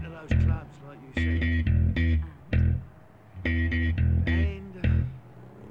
went to those clubs like you said. And uh,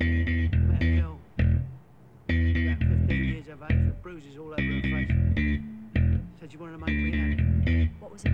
met a girl about 15 years of age with bruises all over her face. Said she wanted to make me happy. What was it?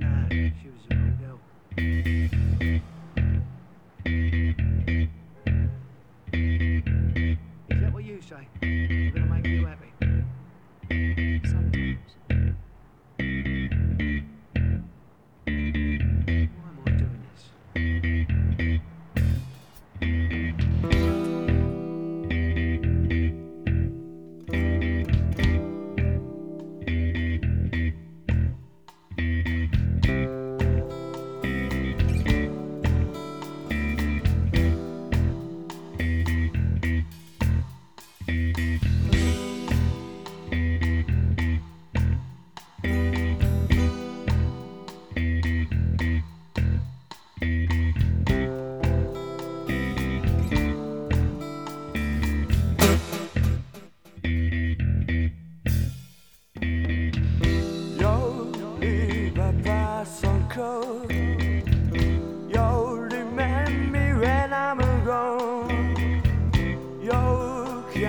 Nah, she was the wrong girl.